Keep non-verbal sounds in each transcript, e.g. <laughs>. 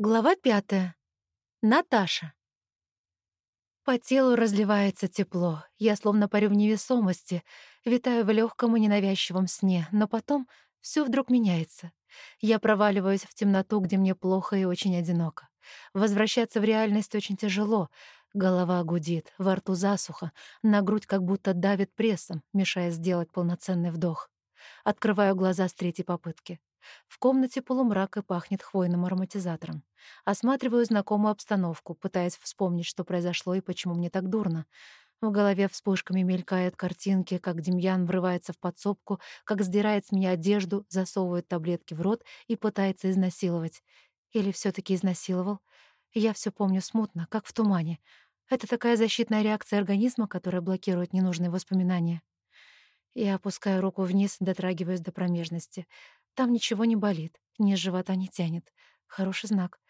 Глава пятая. Наташа. По телу разливается тепло. Я словно парю в невесомости, витаю в легком и ненавязчивом сне, но потом все вдруг меняется. Я проваливаюсь в темноту, где мне плохо и очень одиноко. Возвращаться в реальность очень тяжело. Голова гудит, во рту засуха, на грудь как будто давит прессом, мешая сделать полноценный вдох. Открываю глаза с третьей попытки. В комнате полумрак и пахнет хвойным ароматизатором. Осматриваю знакомую обстановку, пытаясь вспомнить, что произошло и почему мне так дурно. В голове вспышками мелькают картинки, как Демьян врывается в подсобку, как сдирает с меня одежду, засовывает таблетки в рот и пытается изнасиловать. Или все таки изнасиловал? Я все помню смутно, как в тумане. Это такая защитная реакция организма, которая блокирует ненужные воспоминания. Я опускаю руку вниз, дотрагиваюсь до промежности. Там ничего не болит, низ живота не тянет. Хороший знак.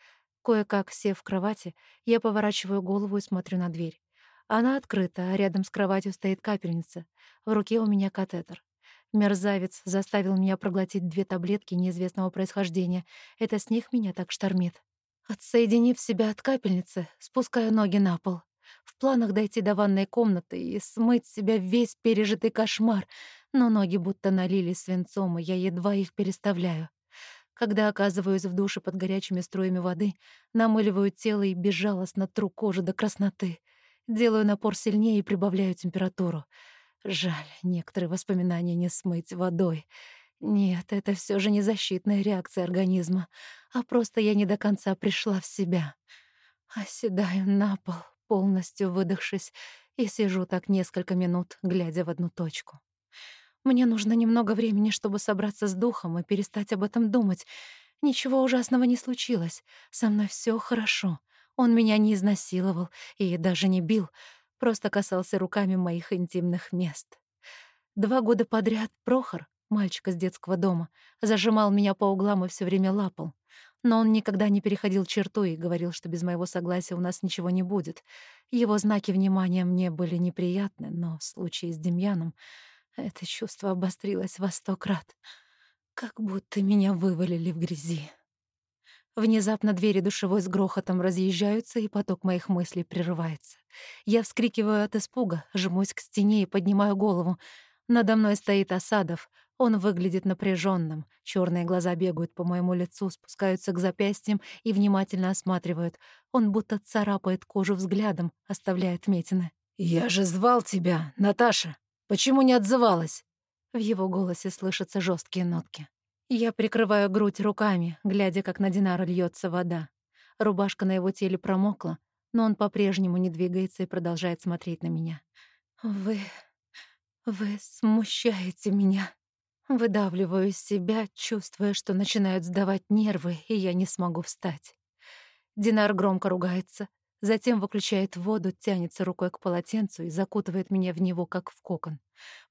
Кое-как, сев в кровати, я поворачиваю голову и смотрю на дверь. Она открыта, а рядом с кроватью стоит капельница. В руке у меня катетер. Мерзавец заставил меня проглотить две таблетки неизвестного происхождения. Это с них меня так штормит. Отсоединив себя от капельницы, спускаю ноги на пол. В планах дойти до ванной комнаты и смыть с себя весь пережитый кошмар, но ноги будто налились свинцом, и я едва их переставляю. Когда оказываюсь в душе под горячими струями воды, намыливаю тело и безжалостно тру кожу до красноты. Делаю напор сильнее и прибавляю температуру. Жаль, некоторые воспоминания не смыть водой. Нет, это все же не защитная реакция организма, а просто я не до конца пришла в себя. Оседаю на пол, полностью выдохшись, и сижу так несколько минут, глядя в одну точку. Мне нужно немного времени, чтобы собраться с духом и перестать об этом думать. Ничего ужасного не случилось. Со мной все хорошо. Он меня не изнасиловал и даже не бил, просто касался руками моих интимных мест. Два года подряд Прохор, мальчик из детского дома, зажимал меня по углам и все время лапал. Но он никогда не переходил черту и говорил, что без моего согласия у нас ничего не будет. Его знаки внимания мне были неприятны, но в случае с Демьяном это чувство обострилось во сто крат, как будто меня вывалили в грязи. Внезапно двери душевой с грохотом разъезжаются, и поток моих мыслей прерывается. Я вскрикиваю от испуга, жмусь к стене и поднимаю голову. Надо мной стоит Осадов. Он выглядит напряженным. Черные глаза бегают по моему лицу, спускаются к запястьям и внимательно осматривают. Он будто царапает кожу взглядом, оставляя отметины. «Я же звал тебя, Наташа!» Почему не отзывалась?» В его голосе слышатся жесткие нотки. Я прикрываю грудь руками, глядя, как на Динара льется вода. Рубашка на его теле промокла, но он по-прежнему не двигается и продолжает смотреть на меня. «Вы... вы смущаете меня». Выдавливаю из себя, чувствуя, что начинают сдавать нервы, и я не смогу встать. Динар громко ругается, Затем выключает воду, тянется рукой к полотенцу и закутывает меня в него, как в кокон.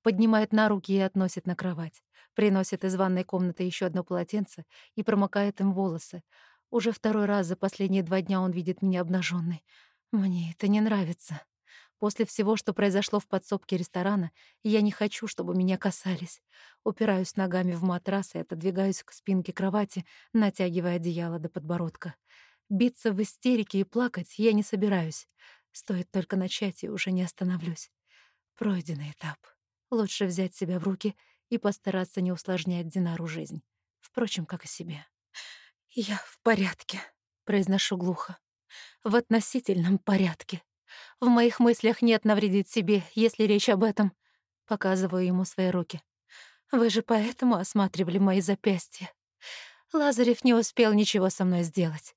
Поднимает на руки и относит на кровать. Приносит из ванной комнаты еще одно полотенце и промокает им волосы. Уже второй раз за последние два дня он видит меня обнаженной. Мне это не нравится. После всего, что произошло в подсобке ресторана, я не хочу, чтобы меня касались. Упираюсь ногами в матрас и отодвигаюсь к спинке кровати, натягивая одеяло до подбородка. Биться в истерике и плакать я не собираюсь. Стоит только начать, и уже не остановлюсь. Пройденный этап. Лучше взять себя в руки и постараться не усложнять Динару жизнь. Впрочем, как и себе. «Я в порядке», — произношу глухо. «В относительном порядке. В моих мыслях нет навредить себе, если речь об этом». Показываю ему свои руки. «Вы же поэтому осматривали мои запястья. Лазарев не успел ничего со мной сделать.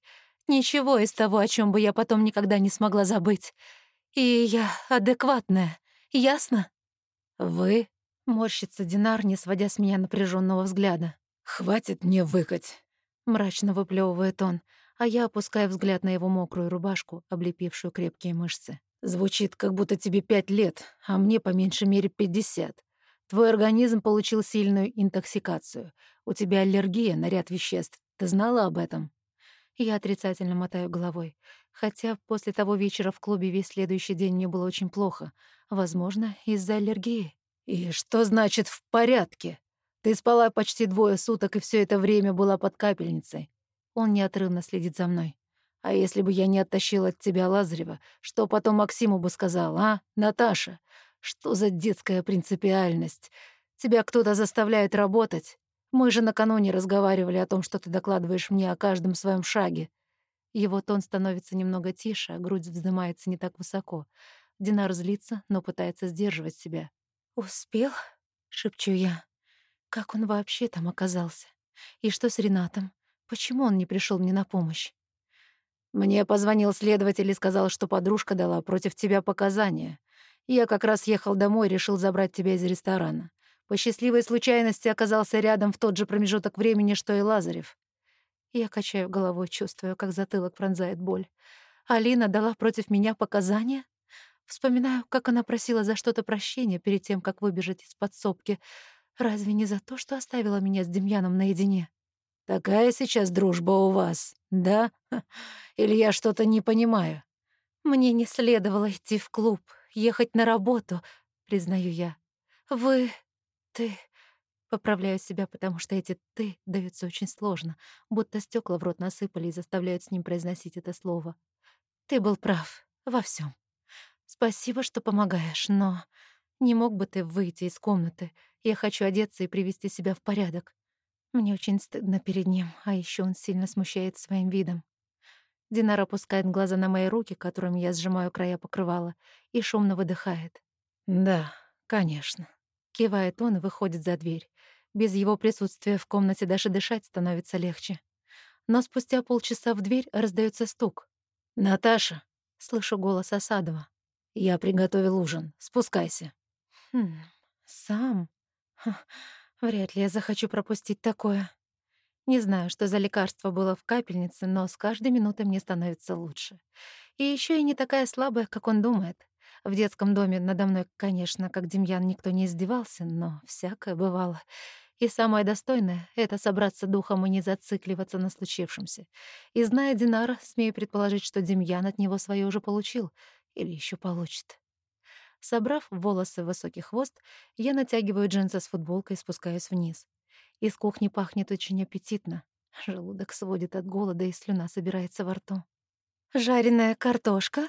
Ничего из того, о чем бы я потом никогда не смогла забыть. И я адекватная, ясно? Вы? Морщится Динар, не сводя с меня напряженного взгляда. Хватит мне выкать. Мрачно выплевывает он, а я опускаю взгляд на его мокрую рубашку, облепившую крепкие мышцы. Звучит, как будто тебе пять лет, а мне по меньшей мере пятьдесят. Твой организм получил сильную интоксикацию. У тебя аллергия на ряд веществ. Ты знала об этом? Я отрицательно мотаю головой. Хотя после того вечера в клубе весь следующий день мне было очень плохо. Возможно, из-за аллергии. «И что значит «в порядке»? Ты спала почти двое суток и все это время была под капельницей. Он неотрывно следит за мной. «А если бы я не оттащил от тебя Лазарева, что потом Максиму бы сказал, а, Наташа? Что за детская принципиальность? Тебя кто-то заставляет работать? Мы же накануне разговаривали о том, что ты докладываешь мне о каждом своем шаге». Его тон становится немного тише, а грудь вздымается не так высоко. Динар злится, но пытается сдерживать себя. «Успел?» — шепчу я. «Как он вообще там оказался? И что с Ренатом? Почему он не пришел мне на помощь?» «Мне позвонил следователь и сказал, что подружка дала против тебя показания. Я как раз ехал домой и решил забрать тебя из ресторана. По счастливой случайности оказался рядом в тот же промежуток времени, что и Лазарев». Я качаю головой, чувствую, как затылок пронзает боль. «Алина дала против меня показания?» Вспоминаю, как она просила за что-то прощения перед тем, как выбежать из подсобки. Разве не за то, что оставила меня с Демьяном наедине? Такая сейчас дружба у вас, да? Или я что-то не понимаю? Мне не следовало идти в клуб, ехать на работу, признаю я. Вы... ты... Поправляю себя, потому что эти «ты» даются очень сложно, будто стекла в рот насыпали и заставляют с ним произносить это слово. Ты был прав во всем. Спасибо, что помогаешь, но не мог бы ты выйти из комнаты? Я хочу одеться и привести себя в порядок. Мне очень стыдно перед ним, а еще он сильно смущает своим видом. Динар опускает глаза на мои руки, которыми я сжимаю края покрывала, и шумно выдыхает. «Да, конечно», — кивает он и выходит за дверь. Без его присутствия в комнате даже дышать становится легче. Но спустя полчаса в дверь раздается стук. «Наташа!» — слышу голос Осадова. «Я приготовил ужин. Спускайся». «Хм, сам? Ха, вряд ли я захочу пропустить такое. Не знаю, что за лекарство было в капельнице, но с каждой минутой мне становится лучше. И еще и не такая слабая, как он думает. В детском доме надо мной, конечно, как Демьян, никто не издевался, но всякое бывало. И самое достойное — это собраться духом и не зацикливаться на случившемся. И зная Динара, смею предположить, что Демьян от него свое уже получил — или еще получит. Собрав волосы в высокий хвост, я натягиваю джинсы с футболкой и спускаюсь вниз. Из кухни пахнет очень аппетитно. Желудок сводит от голода, и слюна собирается во рту. «Жареная картошка?»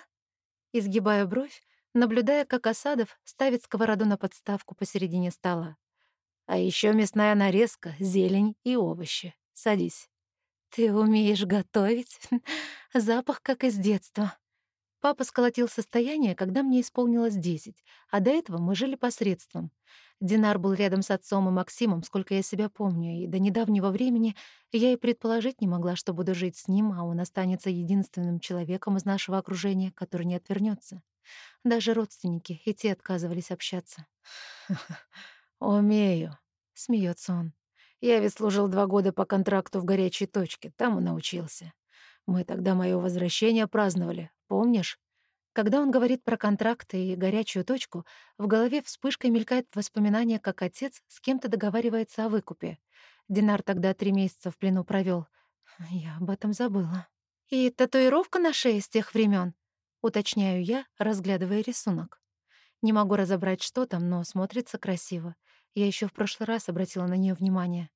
Изгибаю бровь, наблюдая, как Осадов ставит сковороду на подставку посередине стола. «А еще мясная нарезка, зелень и овощи. Садись». «Ты умеешь готовить? <laughs> Запах, как из детства». Папа сколотил состояние, когда мне исполнилось десять, а до этого мы жили посредством. Динар был рядом с отцом и Максимом, сколько я себя помню, и до недавнего времени я и предположить не могла, что буду жить с ним, а он останется единственным человеком из нашего окружения, который не отвернется. Даже родственники, и те отказывались общаться. <laughs> «Умею», — смеется он. «Я ведь служил два года по контракту в горячей точке, там и научился. Мы тогда мое возвращение праздновали, Помнишь? Когда он говорит про контракты и горячую точку, в голове вспышкой мелькает воспоминание, как отец с кем-то договаривается о выкупе. Динар тогда три месяца в плену провел. Я об этом забыла. И татуировка на шее с тех времен, уточняю я, разглядывая рисунок. Не могу разобрать, что там, но смотрится красиво. Я еще в прошлый раз обратила на нее внимание.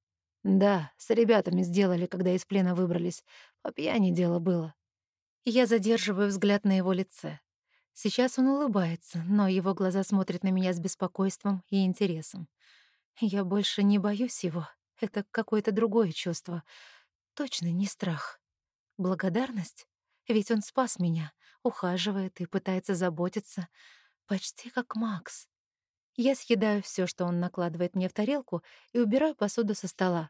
Да, с ребятами сделали, когда из плена выбрались. По пьяни дело было. Я задерживаю взгляд на его лице. Сейчас он улыбается, но его глаза смотрят на меня с беспокойством и интересом. Я больше не боюсь его. Это какое-то другое чувство. Точно не страх. Благодарность? Ведь он спас меня, ухаживает и пытается заботиться. Почти как Макс. Я съедаю все, что он накладывает мне в тарелку, и убираю посуду со стола.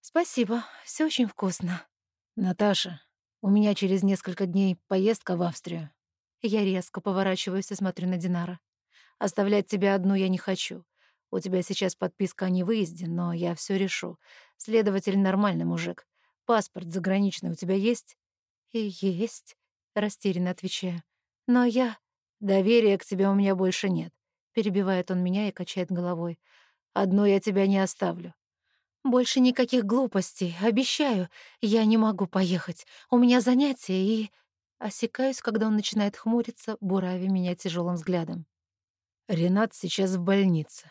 «Спасибо, все очень вкусно». «Наташа, у меня через несколько дней поездка в Австрию. Я резко поворачиваюсь и смотрю на Динара. Оставлять тебя одну я не хочу. У тебя сейчас подписка о невыезде, но я все решу. Следователь нормальный мужик. Паспорт заграничный у тебя есть? И есть, растерянно отвечаю. Но я... Доверия к тебе у меня больше нет. Перебивает он меня и качает головой. Одну я тебя не оставлю. Больше никаких глупостей, обещаю. Я не могу поехать. У меня занятия и... Осекаюсь, когда он начинает хмуриться, буравя меня тяжелым взглядом. Ренат сейчас в больнице.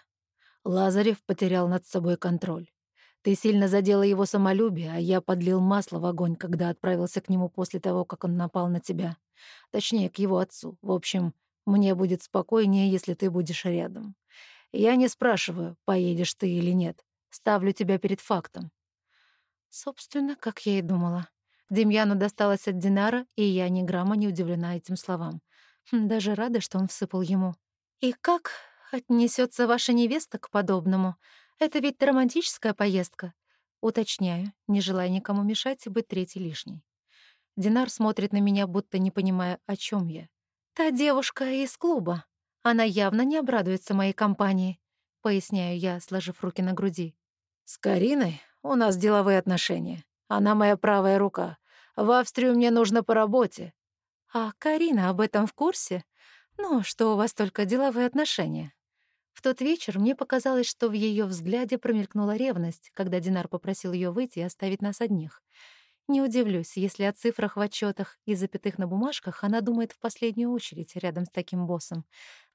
Лазарев потерял над собой контроль. Ты сильно задела его самолюбие, а я подлил масло в огонь, когда отправился к нему после того, как он напал на тебя. Точнее, к его отцу. В общем, мне будет спокойнее, если ты будешь рядом. Я не спрашиваю, поедешь ты или нет. Ставлю тебя перед фактом. Собственно, как я и думала. Демьяну досталось от Динара, и я ни грамма не удивлена этим словам. Хм, даже рада, что он всыпал ему. «И как отнесется ваша невеста к подобному? Это ведь романтическая поездка?» Уточняю, не желая никому мешать и быть третьей лишней. Динар смотрит на меня, будто не понимая, о чем я. «Та девушка из клуба. Она явно не обрадуется моей компании», — поясняю я, сложив руки на груди. «С Кариной у нас деловые отношения. Она моя правая рука. В Австрию мне нужно по работе». «А Карина об этом в курсе? Ну, что у вас только деловые отношения?» В тот вечер мне показалось, что в ее взгляде промелькнула ревность, когда Динар попросил ее выйти и оставить нас одних — не удивлюсь, если о цифрах в отчетах и запятых на бумажках она думает в последнюю очередь рядом с таким боссом.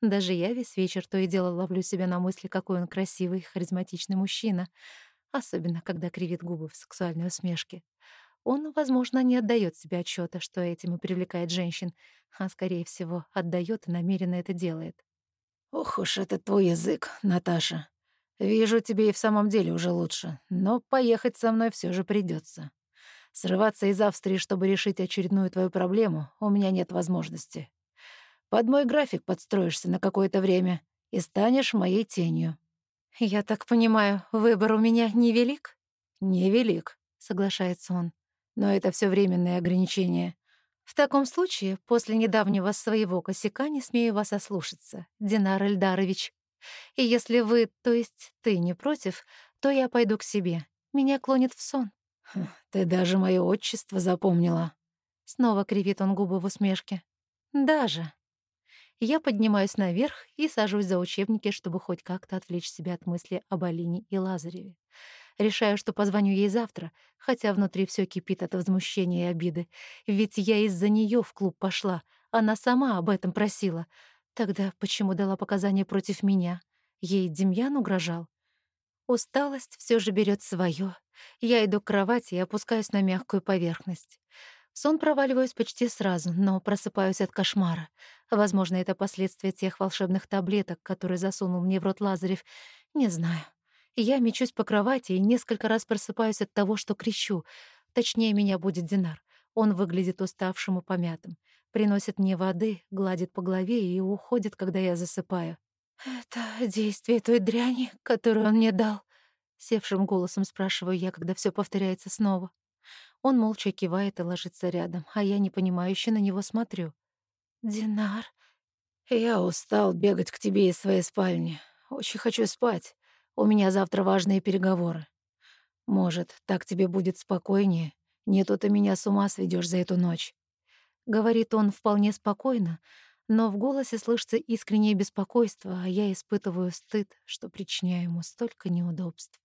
Даже я весь вечер то и дело ловлю себя на мысли, какой он красивый, харизматичный мужчина, особенно когда кривит губы в сексуальной усмешке. Он, возможно, не отдает себе отчета, что этим и привлекает женщин, а, скорее всего, отдает и намеренно это делает. «Ох уж это твой язык, Наташа. Вижу, тебе и в самом деле уже лучше, но поехать со мной все же придется. Срываться из Австрии, чтобы решить очередную твою проблему, у меня нет возможности. Под мой график подстроишься на какое-то время и станешь моей тенью». «Я так понимаю, выбор у меня невелик?» «Невелик», — соглашается он. «Но это все временные ограничения». «В таком случае, после недавнего своего косяка не смею вас ослушаться, Динар Эльдарович. И если вы, то есть ты, не против, то я пойду к себе. Меня клонит в сон». «Ты даже мое отчество запомнила». Снова кривит он губы в усмешке. «Даже». Я поднимаюсь наверх и сажусь за учебники, чтобы хоть как-то отвлечь себя от мысли об Алине и Лазареве. Решаю, что позвоню ей завтра, хотя внутри все кипит от возмущения и обиды. Ведь я из-за нее в клуб пошла, она сама об этом просила. Тогда почему дала показания против меня? Ей Демьян угрожал? Усталость все же берет свое. Я иду к кровати и опускаюсь на мягкую поверхность. Сон проваливаюсь почти сразу, но просыпаюсь от кошмара. Возможно, это последствия тех волшебных таблеток, которые засунул мне в рот Лазарев. Не знаю. Я мечусь по кровати и несколько раз просыпаюсь от того, что кричу. Точнее, меня будет Динар. Он выглядит уставшим и помятым. Приносит мне воды, гладит по голове и уходит, когда я засыпаю. «Это действие той дряни, которую он мне дал?» Севшим голосом спрашиваю я, когда все повторяется снова. Он молча кивает и ложится рядом, а я непонимающе на него смотрю. «Динар?» «Я устал бегать к тебе из своей спальни. Очень хочу спать. У меня завтра важные переговоры. Может, так тебе будет спокойнее? Не то ты меня с ума сведешь за эту ночь». Говорит он вполне спокойно, но в голосе слышится искреннее беспокойство, а я испытываю стыд, что причиняю ему столько неудобств.